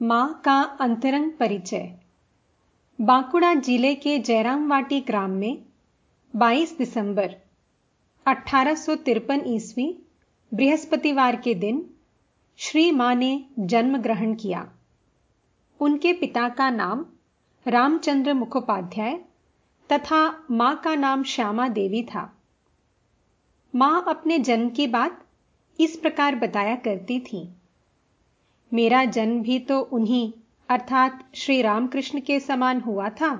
माँ का अंतरंग परिचय। बांकुड़ा ज़िले के जयरामवाटी ग्राम में 22 दिसंबर अठारह सौ तिरपन ईस्वी बृहस्पतिवार के दिन श्री माँ ने जन्म ग्रहण किया। उनके पिता का नाम रामचंद्र मुखोपाध्याय तथा माँ का नाम श्यामा देवी था। माँ अपने जन्म की बात इस प्रकार बताया करती थी। मेरा जन्म भी तो उन्हीं, अर्थात श्री रामकृष्ण के समान हुआ था।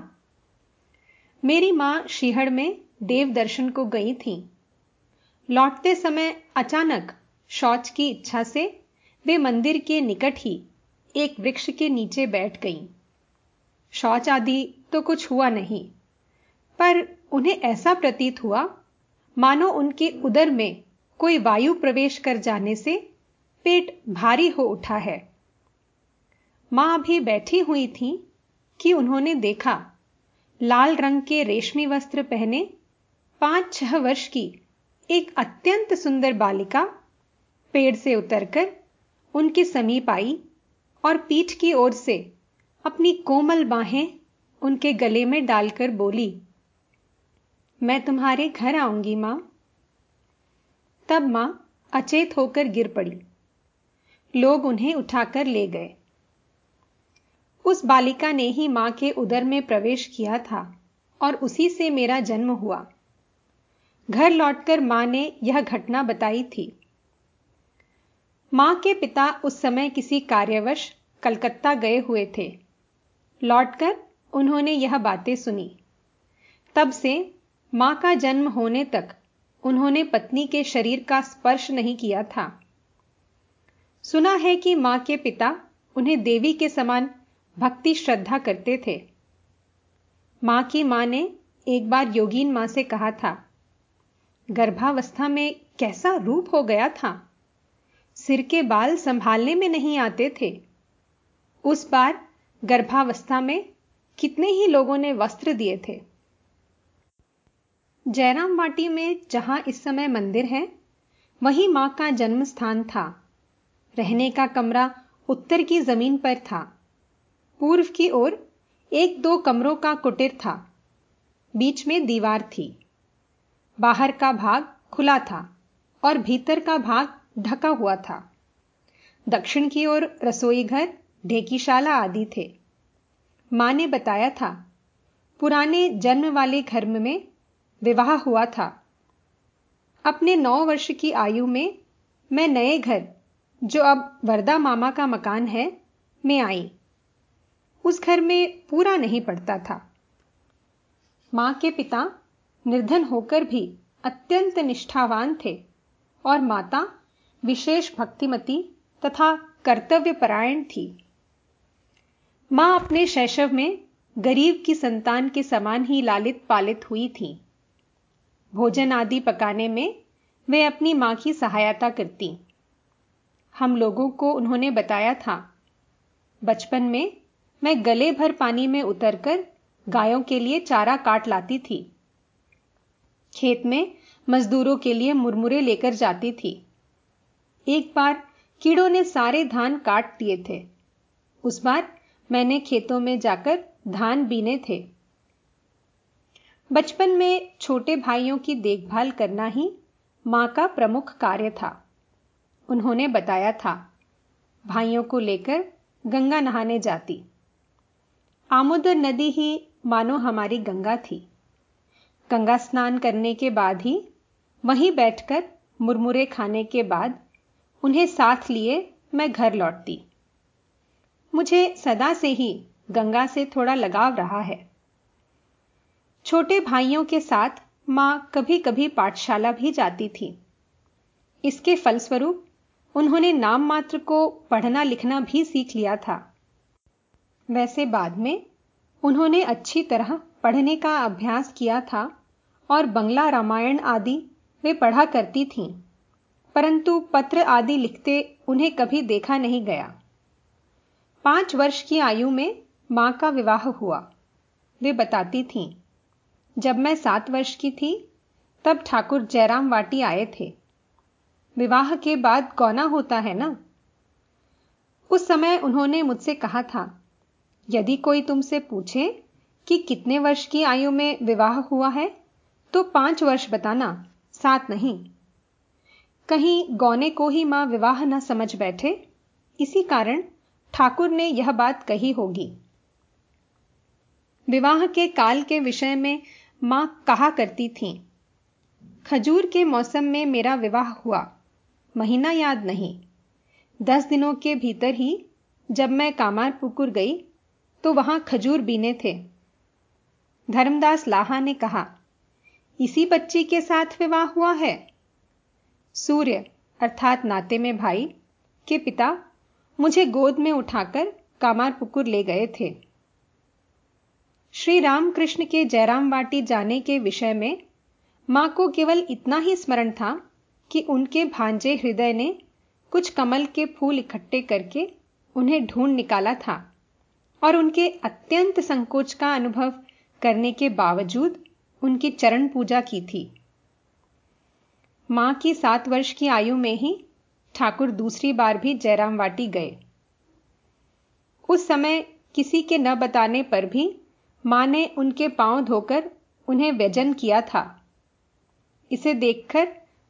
मेरी माँ श्रीहड़ में देव दर्शन को गई थी। लौटते समय अचानक शौच की इच्छा से वे मंदिर के निकट ही एक वृक्ष के नीचे बैठ गईं। शौच आदि तो कुछ हुआ नहीं, पर उन्हें ऐसा प्रतीत हुआ, मानो उनके उदर में कोई वायु प्रवेश कर जाने से पेट भारी हो उठा है। माँ अभी बैठी हुई थी कि उन्होंने देखा, लाल रंग के रेशमी वस्त्र पहने पाँच छह वर्ष की एक अत्यंत सुंदर बालिका पेड़ से उतरकर उनके समीप आई और पीठ की ओर से अपनी कोमल बाहें उनके गले में डालकर बोली, मैं तुम्हारे घर आऊँगी, माँ। तब माँ अचेत होकर गिर पड़ी। लोग उन्हें उठाकर ले गए। उस बालिका ने ही माँ के उदर में प्रवेश किया था और उसी से मेरा जन्म हुआ। घर लौटकर माँ ने यह घटना बताई थी। माँ के पिता उस समय किसी कार्यवश कलकत्ता गए हुए थे। लौटकर उन्होंने यह बातें सुनी। तब से माँ का जन्म होने तक उन्होंने पत्नी के शरीर का स्पर्श नहीं किया था। सुना है कि माँ के पिता उन्हें देवी के समान भक्ति, श्रद्धा करते थे। माँ की माँ ने एक बार योगीन माँ से कहा था, गर्भावस्था में कैसा रूप हो गया था? सिर के बाल संभालने में नहीं आते थे। उस बार गर्भावस्था में कितने ही लोगों ने वस्त्र दिए थे? जयराम वाटी में जहाँ इस समय मंदिर है, वहीं माँ का जन्म स्थान था। रहने का कमरा उत्तर की ज़मीन पर था। पूर्व की ओर एक दो कमरों का कुटीर था। बीच में दीवार थी। बाहर का भाग खुला था और भीतर का भाग ढका हुआ था। दक्षिण की ओर रसोई घर, ढेकीशाला आदि थे। माँ ने बताया था, पुराने जन्म वाले घर में विवाह हुआ था। अपने नौ वर्ष की आयु में मैं नए घर जो अब वरदा मामा का मकान है, में आई। उस घर में पूरा नहीं पड़ता था। माँ के पिता निर्धन होकर भी अत्यंत निष्ठावान थे और माता विशेष भक्तिमती तथा कर्तव्यपरायण थी। माँ अपने शैशव में गरीब की संतान के समान ही लालित पालित हुई थी। भोजन आदि पकाने में वे अपनी माँ की सहायता करती। हम लोगों को उन्होंने बताया था। बचपन में मैं गले भर पानी में उतरकर गायों के लिए चारा काट लाती थी। खेत में मजदूरों के लिए मुरमुरे लेकर जाती थी। एक बार कीड़ों ने सारे धान काट दिए थे। उस बार मैंने खेतों में जाकर धान बीने थे। बचपन में छोटे भाइयों की देखभाल करना ही माँ का प्रमुख कार्य था। उन्होंने बताया था। भाइयों को लेकर गंगा नहाने जाती। आमोदर नदी ही मानो हमारी गंगा थी। गंगा स्नान करने के बाद ही वहीं बैठकर मुरमुरे खाने के बाद उन्हें साथ लिए मैं घर लौटती। मुझे सदा से ही गंगा से थोड़ा लगाव रहा है। छोटे भाइयों के साथ माँ कभी कभी पाठशाला भी जाती थी। इसके फलस्वरूप उन्होंने नाम मात्र को पढ़ना लिखना भी सीख लिया था। वैसे बाद में उन्होंने अच्छी तरह पढ़ने का अभ्यास किया था और बंगला रामायण आदि वे पढ़ा करती थीं, परंतु पत्र आदि लिखते उन्हें कभी देखा नहीं गया। पाँच वर्ष की आयु में माँ का विवाह हुआ। वे बताती थीं, जब मैं सात वर्ष की थी, तब ठाकुर जयराम वाटी आए थे। विवाह के बाद गौना होता है ना? उस समय उन्होंने मुझसे कहा था, यदि कोई तुमसे पूछे कि कितने वर्ष की आयु में विवाह हुआ है तो पाँच वर्ष बताना, सात नहीं। कहीं गौने को ही माँ विवाह न समझ बैठे, इसी कारण ठाकुर ने यह बात कही होगी। विवाह के काल के विषय में माँ कहा करती थी, खजूर के मौसम में मेरा विवाह हुआ महीना याद नहीं। दस दिनों के भीतर ही जब मैं कामारपुकुर गई तो वहाँ खजूर बीने थे। धर्मदास लाहा ने कहा, इसी बच्ची के साथ विवाह हुआ है? सूर्य, अर्थात नाते में भाई, के पिता मुझे गोद में उठाकर कामारपुकुर ले गए थे। श्री रामकृष्ण के जयराम वाटी जाने के विषय में माँ को केवल इतना ही स्मरण था कि उनके भांजे हृदय ने कुछ कमल के फूल इकट्ठे करके उन्हें ढूंढ निकाला था और उनके अत्यंत संकोच का अनुभव करने के बावजूद उनकी चरण पूजा की थी। माँ की सात वर्ष की आयु में ही ठाकुर दूसरी बार भी जयराम वाटी गए। उस समय किसी के न बताने पर भी माँ ने उनके पाँव धोकर उन्हें व्यजन किया था। इसे देखकर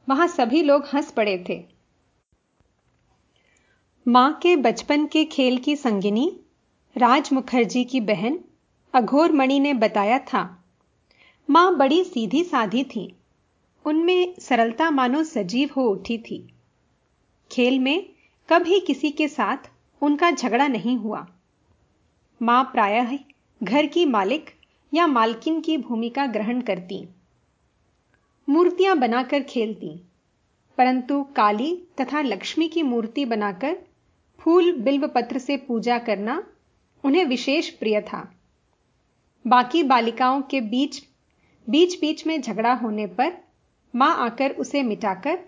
वहाँ सभी लोग हंस पड़े थे। माँ के बचपन के खेल की संगिनी, राज मुखर्जी की बहन, अघोर मणि ने बताया था। माँ बड़ी सीधी साधी थी। उनमें सरलता मानो सजीव हो उठी थी। खेल में कभी किसी के साथ उनका झगड़ा नहीं हुआ। माँ प्रायः घर की मालिक या मालकिन की भूमिका ग्रहण करती। मूर्तियाँ बनाकर खेलती। परंतु काली तथा लक्ष्मी की मूर्ति बनाकर फूल बिल्व पत्र से पूजा करना उन्हें विशेष प्रिय था। बाकी बालिकाओं के बीच बीच बीच में झगड़ा होने पर माँ आकर उसे मिटाकर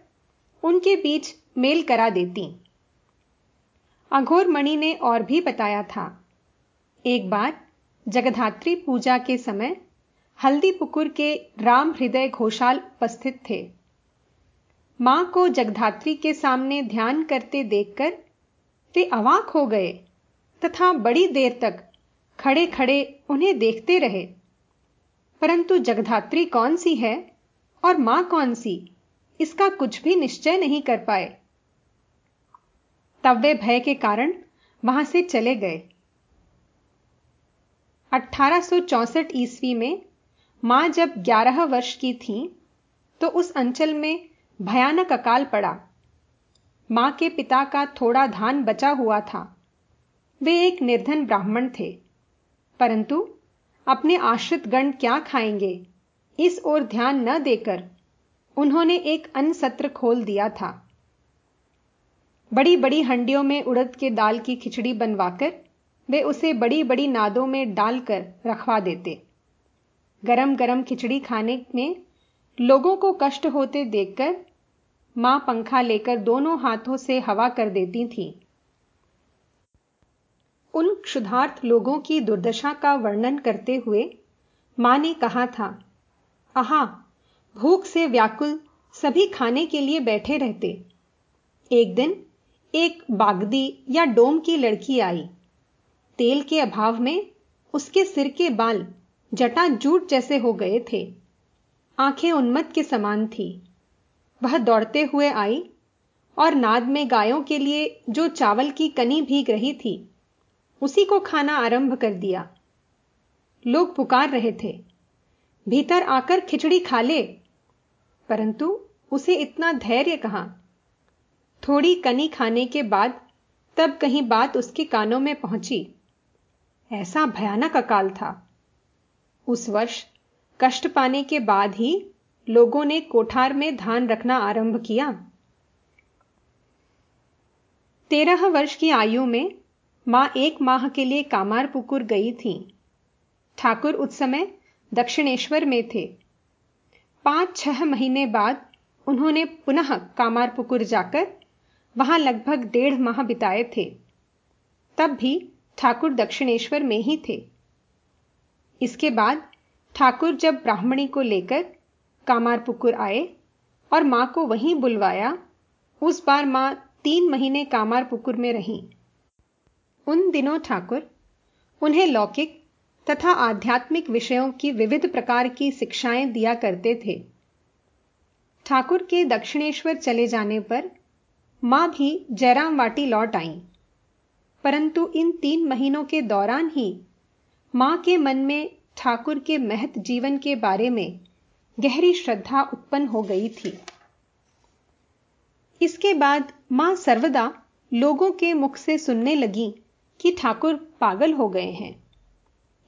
उनके बीच मेल करा देती। अघोर मणि ने और भी बताया था, एक बार जगधात्री पूजा के समय हल्दी पुकुर के राम हृदय घोषाल उपस्थित थे। माँ को जगधात्री के सामने ध्यान करते देखकर वे अवाक हो गए तथा बड़ी देर तक खड़े खड़े उन्हें देखते रहे। परंतु जगधात्री कौन सी है और माँ कौन सी, इसका कुछ भी निश्चय नहीं कर पाए। तब वे भय के कारण वहाँ से चले गए। 1864 ईस्वी में माँ जब 11 वर्ष की थी तो उस अंचल में भयानक अकाल पड़ा। माँ के पिता का थोड़ा धान बचा हुआ था। वे एक निर्धन ब्राह्मण थे। परंतु अपने आश्रित गण क्या खाएँगे, इस ओर ध्यान न देकर उन्होंने एक अन्न सत्र खोल दिया था। बड़ी बड़ी हंडियों में उड़द के दाल की खिचड़ी बनवाकर वे उसे बड़ी बड़ी नादों में डालकर रखवा देते। गरम गरम खिचड़ी खाने में लोगों को कष्ट होते देखकर माँ पंखा लेकर दोनों हाथों से हवा कर देती थी। उन क्षुधार्थ लोगों की दुर्दशा का वर्णन करते हुए माँ ने कहा था, आहा, भूख से व्याकुल सभी खाने के लिए बैठे रहते। एक दिन एक बागदी या डोम की लड़की आई। तेल के अभाव में उसके सिर के बाल जटा जूट जैसे हो गए थे। आँखें उन्मत के समान थी। वह दौड़ते हुए आई और नाद में गायों के लिए जो चावल की कनी भीग रही थी, उसी को खाना आरंभ कर दिया। लोग पुकार रहे थे। भीतर आकर खिचड़ी खा ले। परंतु उसे इतना धैर्य कहाँ? थोड़ी कनी खाने के बाद तब कहीं बात उसके कानों में पहुँची। ऐसा भयानक अकाल था। उस वर्ष कष्ट पाने के बाद ही लोगों ने कोठार में धान रखना आरंभ किया। तेरह वर्ष की आयु में माँ एक माह के लिए कामारपुकुर गई थी। ठाकुर उस समय दक्षिणेश्वर में थे। पाँच छह महीने बाद उन्होंने पुनः कामारपुकुर जाकर वहाँ लगभग डेढ़ माह बिताए थे। तब भी ठाकुर दक्षिणेश्वर में ही थे। इसके बाद ठाकुर जब ब्राह्मणी को लेकर कामारपुकुर आए और माँ को वहीं बुलवाया, उस बार माँ तीन महीने कामारपुकुर में रहीं। उन दिनों ठाकुर उन्हें लौकिक तथा आध्यात्मिक विषयों की विविध प्रकार की शिक्षाएँ दिया करते थे। ठाकुर के दक्षिणेश्वर चले जाने पर माँ भी जयराम वाटी लौट आई, परंतु इन तीन महीनों के दौरान ही माँ के मन में, ठाकुर के महत जीवन के बारे में गहरी श्रद्धा उत्पन्न हो गई थी। इसके बाद माँ सर्वदा लोगों के मुख से सुनने लगी कि ठाकुर पागल हो गए हैं।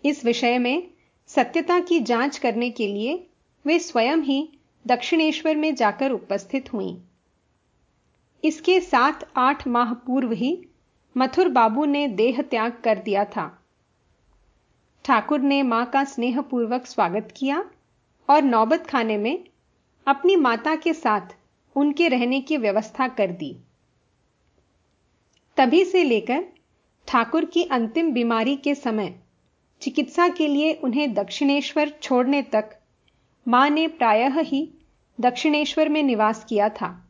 इस विषय में सत्यता की जाँच करने के लिए वे स्वयं ही दक्षिणेश्वर में जाकर उपस्थित हुईं। इसके सात आठ माह पूर्व ही मथुर बाबू ने देह त्याग कर दिया था। ठाकुर ने माँ का स्नेहपूर्वक स्वागत किया और नौबत खाने में अपनी माता के साथ उनके रहने की व्यवस्था कर दी। तभी से लेकर ठाकुर की अंतिम बीमारी के समय चिकित्सा के लिए उन्हें दक्षिणेश्वर छोड़ने तक माँ ने प्रायः ही दक्षिणेश्वर में निवास किया था।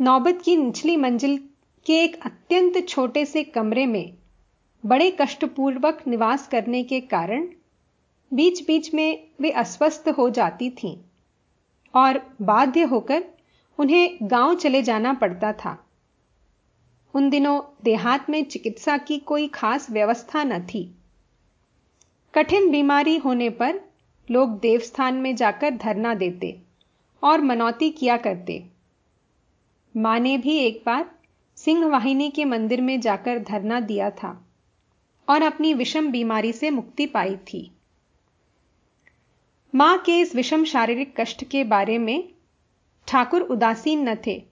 नौबत की निचली मंजिल के एक अत्यंत छोटे से कमरे में बड़े कष्टपूर्वक निवास करने के कारण बीच बीच में वे अस्वस्थ हो जाती थीं और बाध्य होकर उन्हें गाँव चले जाना पड़ता था। उन दिनों देहात में चिकित्सा की कोई खास व्यवस्था न थी। कठिन बीमारी होने पर लोग देवस्थान में जाकर धरना देते और मनौती किया करते। माँ ने भी एक बार सिंह वाहिनी के मंदिर में जाकर धरना दिया था। और अपनी विषम बीमारी से मुक्ति पाई थी। माँ के इस विषम शारीरिक कष्ट के बारे में ठाकुर उदासीन न थे।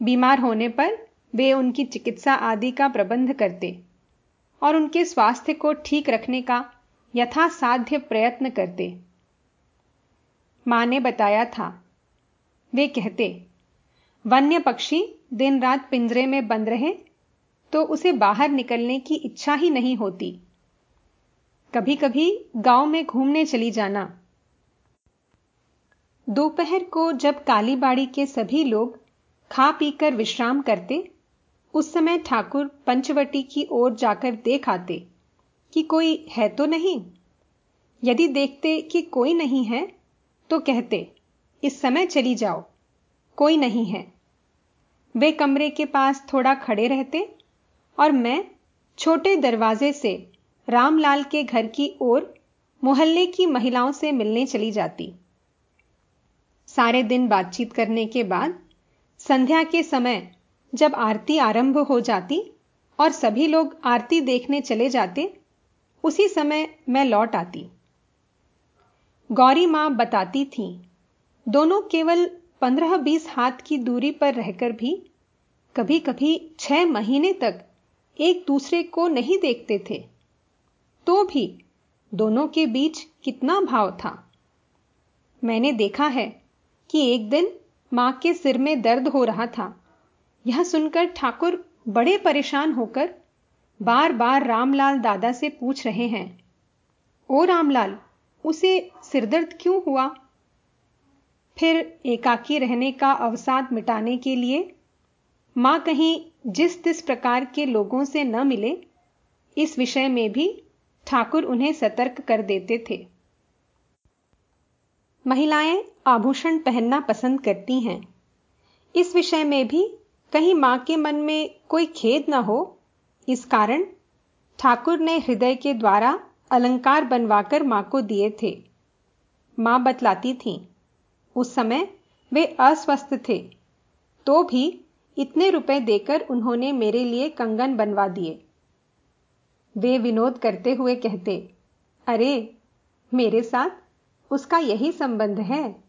बीमार होने पर वे उनकी चिकित्सा आदि का प्रबंध करते और उनके स्वास्थ्य को ठीक रखने का यथासाध्य प्रयत्न करते। माँ ने बताया था। वे कहते वन्य पक्षी दिन रात पिंजरे में बंद रहे तो उसे बाहर निकलने की इच्छा ही नहीं होती। कभी कभी गाँव में घूमने चली जाना। दोपहर को जब कालीबाड़ी के सभी लोग खा पीकर विश्राम करते, उस समय ठाकुर पंचवटी की ओर जाकर देख आते कि कोई है तो नहीं। यदि देखते कि कोई नहीं है तो कहते, इस समय चली जाओ, कोई नहीं है। वे कमरे के पास थोड़ा खड़े रहते और मैं छोटे दरवाजे से रामलाल के घर की ओर मोहल्ले की महिलाओं से मिलने चली जाती। सारे दिन बातचीत करने के बाद संध्या के समय जब आरती आरंभ हो जाती और सभी लोग आरती देखने चले जाते, उसी समय मैं लौट आती। गौरी माँ बताती थी, दोनों केवल पंद्रह बीस हाथ की दूरी पर रहकर भी कभी कभी छह महीने तक एक दूसरे को नहीं देखते थे। तो भी दोनों के बीच कितना भाव था। मैंने देखा है कि एक दिन माँ के सिर में दर्द हो रहा था। यह सुनकर ठाकुर बड़े परेशान होकर बार बार रामलाल दादा से पूछ रहे हैं, ओ रामलाल, उसे सिरदर्द क्यों हुआ? फिर एकाकी रहने का अवसाद मिटाने के लिए माँ कहीं जिस तिस प्रकार के लोगों से न मिले, इस विषय में भी ठाकुर उन्हें सतर्क कर देते थे। महिलाएँ आभूषण पहनना पसंद करती हैं। इस विषय में भी कहीं माँ के मन में कोई खेद न हो, इस कारण ठाकुर ने हृदय के द्वारा अलंकार बनवाकर माँ को दिए थे। माँ बतलाती थी, उस समय वे अस्वस्थ थे तो भी इतने रुपए देकर उन्होंने मेरे लिए कंगन बनवा दिए। वे विनोद करते हुए कहते, अरे, मेरे साथ उसका यही संबंध है?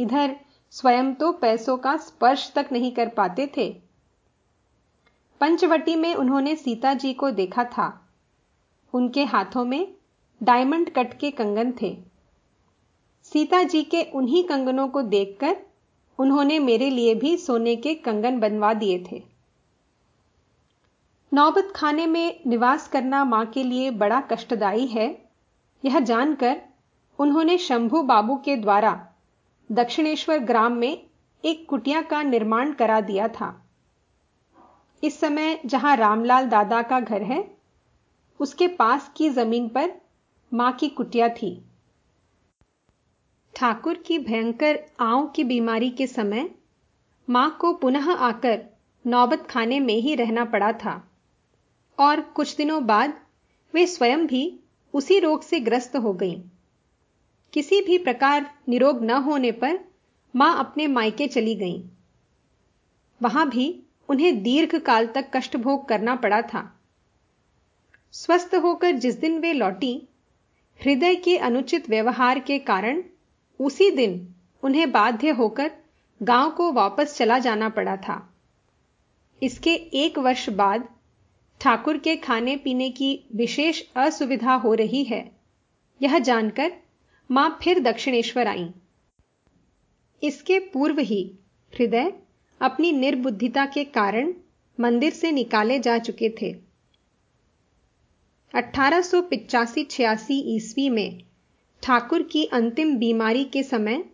इधर स्वयं तो पैसों का स्पर्श तक नहीं कर पाते थे। पंचवटी में उन्होंने सीता जी को देखा था। उनके हाथों में डायमंड कट के कंगन थे। सीता जी के उन्हीं कंगनों को देखकर उन्होंने मेरे लिए भी सोने के कंगन बनवा दिए थे। नौबत खाने में निवास करना माँ के लिए बड़ा कष्टदायी है। यह जानकर उन्होंने शंभू बाबू के द्वारा दक्षिणेश्वर ग्राम में एक कुटिया का निर्माण करा दिया था। इस समय जहाँ रामलाल दादा का घर है, उसके पास की ज़मीन पर माँ की कुटिया थी। ठाकुर की भयंकर आंव की बीमारी के समय माँ को पुनः आकर नौबत खाने में ही रहना पड़ा था। और कुछ दिनों बाद वे स्वयं भी उसी रोग से ग्रस्त हो गईं। किसी भी प्रकार निरोग न होने पर माँ अपने मायके चली गईं। वहाँ भी उन्हें दीर्घ काल तक कष्ट भोग करना पड़ा था। स्वस्थ होकर जिस दिन वे लौटी, हृदय के अनुचित व्यवहार के कारण उसी दिन उन्हें बाध्य होकर गाँव को वापस चला जाना पड़ा था। इसके एक वर्ष बाद ठाकुर के खाने पीने की विशेष असुविधा हो रही है। यह जानकर माँ फिर दक्षिणेश्वर आई। इसके पूर्व ही हृदय अपनी निर्बुद्धिता के कारण मंदिर से निकाले जा चुके थे। अठारह छियासी ईस्वी में ठाकुर की अंतिम बीमारी के समय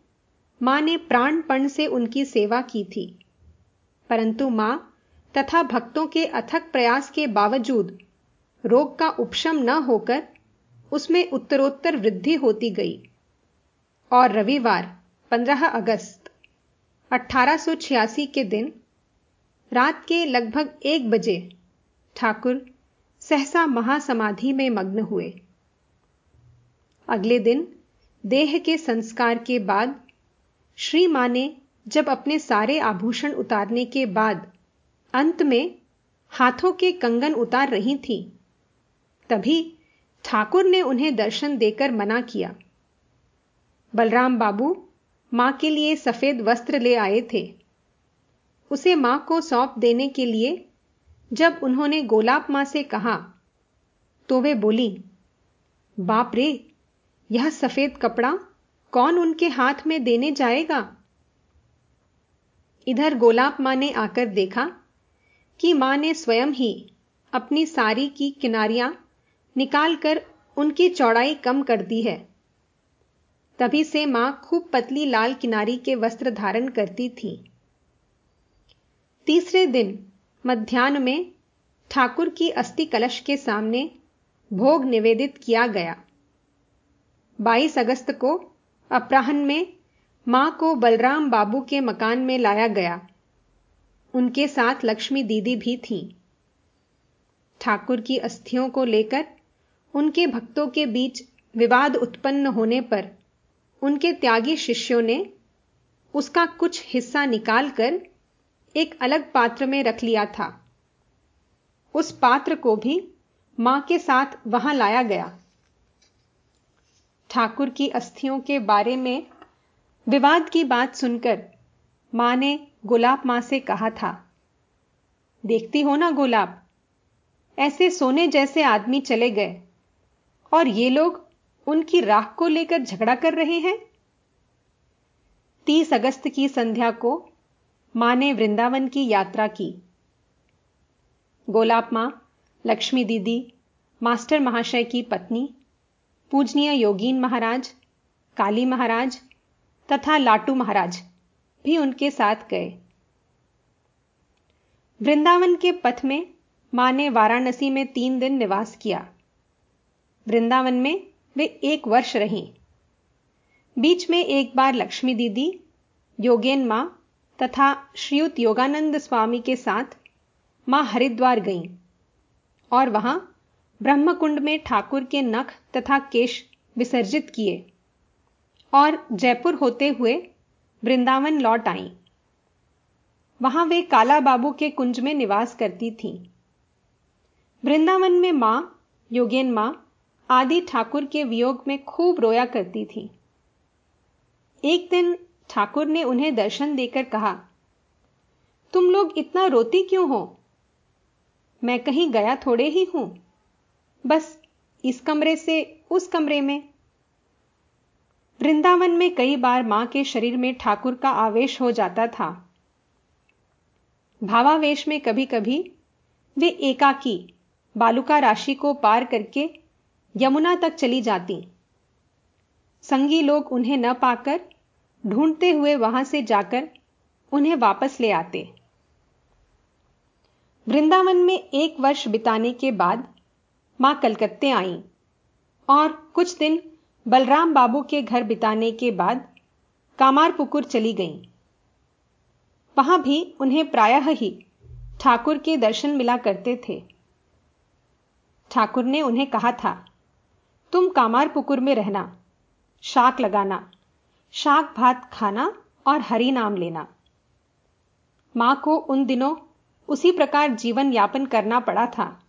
माँ ने प्राणपण से उनकी सेवा की थी। परंतु माँ तथा भक्तों के अथक प्रयास के बावजूद रोग का उपशम न होकर उसमें उत्तरोत्तर वृद्धि होती गई। और रविवार 15 अगस्त 1886 के दिन रात के लगभग एक बजे ठाकुर सहसा महासमाधि में मग्न हुए। अगले दिन, देह के संस्कार के बाद श्री माँ ने जब अपने सारे आभूषण उतारने के बाद, अंत में हाथों के कंगन उतार रही थी, तभी ठाकुर ने उन्हें दर्शन देकर मना किया। बलराम बाबू माँ के लिए सफ़ेद वस्त्र ले आए थे। उसे माँ को सौंप देने के लिए जब उन्होंने गोलाप माँ से कहा तो वे बोली, बाप रे यह सफ़ेद कपड़ा कौन उनके हाथ में देने जाएगा? इधर गोलाप माँ ने आकर देखा कि माँ ने स्वयं ही अपनी साड़ी की किनारियाँ निकालकर उनकी चौड़ाई कम कर दी है। तभी से माँ खूब पतली लाल किनारी के वस्त्र धारण करती थी। तीसरे दिन मध्यान्ह में ठाकुर की अस्थि कलश के सामने भोग निवेदित किया गया। 22 अगस्त को अपराहन में माँ को बलराम बाबू के मकान में लाया गया। उनके साथ लक्ष्मी दीदी भी थीं। ठाकुर की अस्थियों को लेकर उनके भक्तों के बीच विवाद उत्पन्न होने पर उनके त्यागी शिष्यों ने उसका कुछ हिस्सा निकालकर एक अलग पात्र में रख लिया था। उस पात्र को भी माँ के साथ वहाँ लाया गया। ठाकुर की अस्थियों के बारे में विवाद की बात सुनकर माँ ने गुलाब माँ से कहा था, देखती हो ना गुलाब, ऐसे सोने जैसे आदमी चले गए और ये लोग उनकी राख को लेकर झगड़ा कर रहे हैं? तीस अगस्त की संध्या को माँ ने वृंदावन की यात्रा की। गोलाब माँ, लक्ष्मी दीदी, मास्टर महाशय की पत्नी पूजनीय योगीन महाराज, काली महाराज तथा लाटू महाराज भी उनके साथ गए। वृंदावन के पथ में माँ ने वाराणसी में तीन दिन निवास किया। वृंदावन में वे एक वर्ष रहीं। बीच में एक बार लक्ष्मी दीदी, योगेन माँ तथा श्रीयुत योगानंद स्वामी के साथ माँ हरिद्वार गईं और वहाँ ब्रह्मकुंड में ठाकुर के नख तथा केश विसर्जित किए और जयपुर होते हुए वृंदावन लौट आईं। वहाँ वे काला बाबू के कुंज में निवास करती थीं। वृंदावन में माँ, योगेन माँ, आदि ठाकुर के वियोग में खूब रोया करती थी। एक दिन ठाकुर ने उन्हें दर्शन देकर कहा, तुम लोग इतना रोती क्यों हो? मैं कहीं गया थोड़े ही हूँ। बस इस कमरे से उस कमरे में। वृंदावन में कई बार माँ के शरीर में ठाकुर का आवेश हो जाता था। भावावेश में कभी कभी वे एकाकी बालुका राशि को पार करके यमुना तक चली जाती। संगी लोग उन्हें न पाकर ढूंढते हुए वहाँ से जाकर उन्हें वापस ले आते। वृंदावन में एक वर्ष बिताने के बाद माँ कलकत्ते आईं। और कुछ दिन बलराम बाबू के घर बिताने के बाद कामारपुकुर चली गईं। वहाँ भी उन्हें प्रायः ही ठाकुर के दर्शन मिला करते थे। ठाकुर ने उन्हें कहा था, तुम कामारपुकुर में रहना, शाक लगाना, शाक भात खाना और हरि नाम लेना। माँ को उन दिनों उसी प्रकार जीवन यापन करना पड़ा था।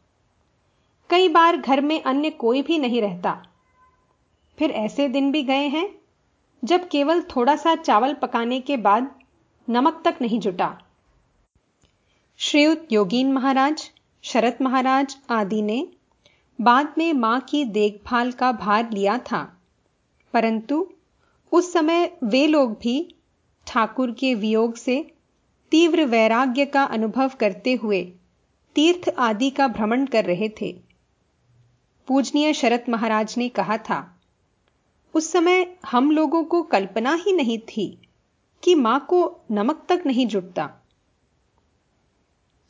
कई बार घर में अन्य कोई भी नहीं रहता। फिर ऐसे दिन भी गए हैं, जब केवल थोड़ा सा चावल पकाने के बाद नमक तक नहीं जुटा। श्रीयुत योगीन महाराज, शरत महाराज आदि ने बाद में माँ की देखभाल का भार लिया था। परंतु उस समय वे लोग भी ठाकुर के वियोग से तीव्र वैराग्य का अनुभव करते हुए तीर्थ आदि का भ्रमण कर रहे थे। पूजनीय शरत महाराज ने कहा था, उस समय हम लोगों को कल्पना ही नहीं थी कि माँ को नमक तक नहीं जुटता।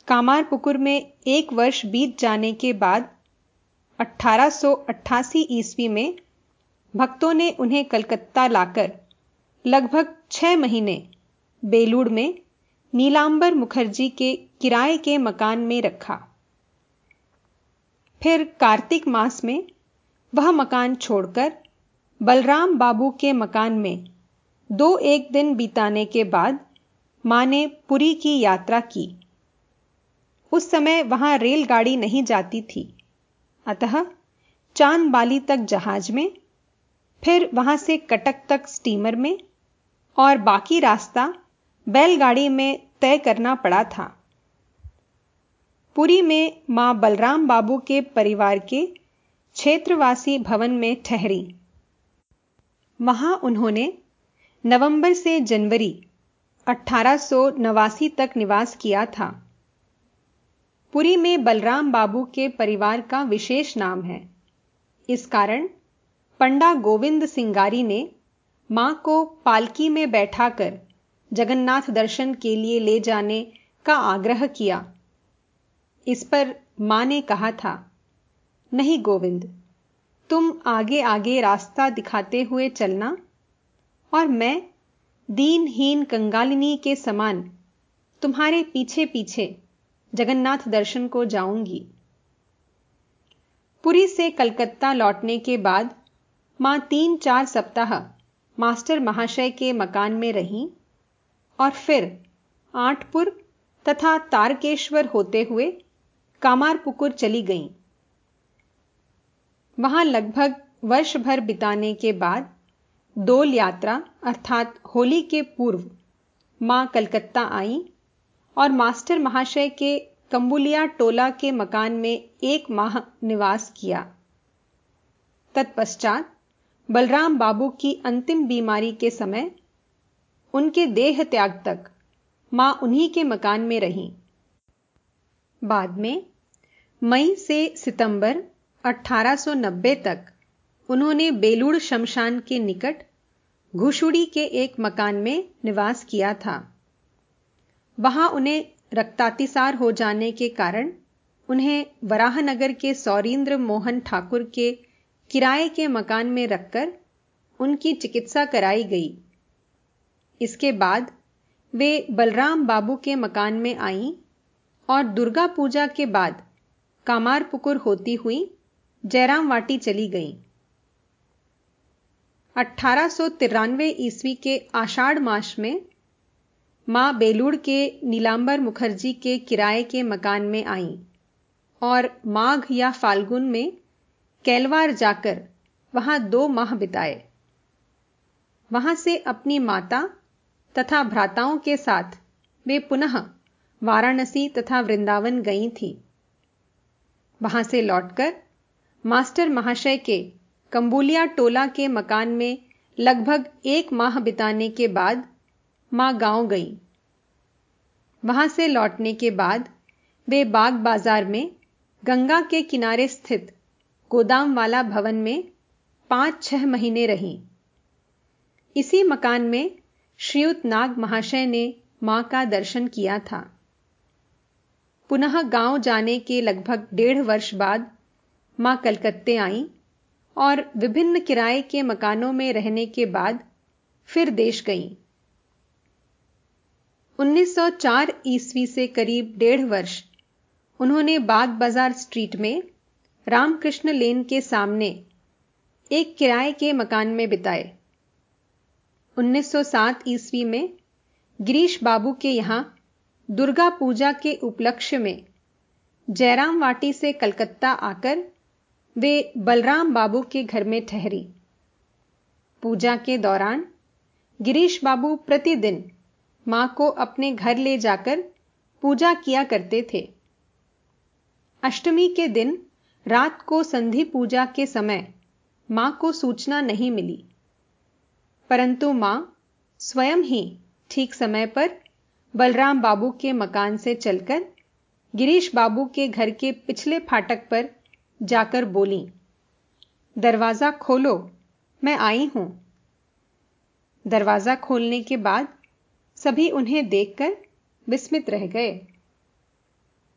कामार पुकुर में एक वर्ष बीत जाने के बाद 1888 ईस्वी में भक्तों ने उन्हें कलकत्ता लाकर लगभग छह महीने बेलूड़ में नीलांबर मुखर्जी के किराए के मकान में रखा। फिर कार्तिक मास में वह मकान छोड़कर बलराम बाबू के मकान में दो एक दिन बिताने के बाद माँ ने पुरी की यात्रा की। उस समय वहाँ रेलगाड़ी नहीं जाती थी। अतः चाँद बाली तक जहाज़ में, फिर वहाँ से कटक तक स्टीमर में और बाकी रास्ता बैलगाड़ी में तय करना पड़ा था। पुरी में माँ बलराम बाबू के परिवार के क्षेत्रवासी भवन में ठहरी। वहाँ उन्होंने नवंबर से जनवरी अठारह सौ नवासी तक निवास किया था। पुरी में बलराम बाबू के परिवार का विशेष नाम है। इस कारण पंडा गोविंद सिंगारी ने माँ को पालकी में बैठाकर जगन्नाथ दर्शन के लिए ले जाने का आग्रह किया। इस पर माँ ने कहा था, नहीं गोविंद, तुम आगे आगे रास्ता दिखाते हुए चलना और मैं दीनहीन कंगालिनी के समान तुम्हारे पीछे पीछे जगन्नाथ दर्शन को जाऊँगी। पुरी से कलकत्ता लौटने के बाद माँ तीन चार सप्ताह मास्टर महाशय के मकान में रहीं और फिर आठपुर तथा तारकेश्वर होते हुए कामारपुकुर चली गईं। वहाँ लगभग वर्ष भर बिताने के बाद दोल यात्रा, अर्थात होली के पूर्व, माँ कलकत्ता आई और मास्टर महाशय के कंबुलिया टोला के मकान में एक माह निवास किया। तत्पश्चात बलराम बाबू की अंतिम बीमारी के समय उनके देह त्याग तक माँ उन्हीं के मकान में रही। बाद में, मई से सितंबर 1890 तक उन्होंने बेलूड़ शमशान के निकट घुषुड़ी के एक मकान में निवास किया था। वहाँ उन्हें रक्तातिसार हो जाने के कारण उन्हें वराहनगर के सौरींद्र मोहन ठाकुर के किराए के मकान में रखकर उनकी चिकित्सा कराई गई। इसके बाद वे बलराम बाबू के मकान में आईं और दुर्गा पूजा के बाद कामारपुकुर होती हुई जयराम वाटी चली गईं। अठारह ईस्वी के आषाढ़ मास में माँ बेलूड़ के नीलांबर मुखर्जी के किराए के मकान में आईं और माघ या फाल्गुन में कैलवार जाकर वहाँ दो माह बिताए। वहाँ से अपनी माता तथा भ्राताओं के साथ वे पुनः वाराणसी तथा वृंदावन गई थी। वहाँ से लौटकर मास्टर महाशय के कंबुलिया टोला के मकान में लगभग एक माह बिताने के बाद माँ गाँव गई। वहाँ से लौटने के बाद वे बाग बाज़ार में गंगा के किनारे स्थित गोदाम वाला भवन में पाँच छह महीने रही। इसी मकान में श्रीयुत नाग महाशय ने माँ का दर्शन किया था। पुनः गाँव जाने के लगभग डेढ़ वर्ष बाद माँ कलकत्ते आईं और विभिन्न किराए के मकानों में रहने के बाद फिर देश गईं। 1904 ईस्वी से करीब डेढ़ वर्ष उन्होंने बाग बाज़ार स्ट्रीट में रामकृष्ण लेन के सामने एक किराए के मकान में बिताए। 1907 ईस्वी में गिरीश बाबू के यहाँ दुर्गा पूजा के उपलक्ष्य में जयराम वाटी से कलकत्ता आकर वे बलराम बाबू के घर में ठहरी। पूजा के दौरान गिरीश बाबू प्रतिदिन माँ को अपने घर ले जाकर पूजा किया करते थे। अष्टमी के दिन रात को संधि पूजा के समय माँ को सूचना नहीं मिली। परंतु माँ स्वयं ही ठीक समय पर बलराम बाबू के मकान से चलकर गिरीश बाबू के घर के पिछले फाटक पर जाकर बोली, दरवाज़ा खोलो, मैं आई हूँ। दरवाज़ा खोलने के बाद सभी उन्हें देखकर विस्मित रह गए।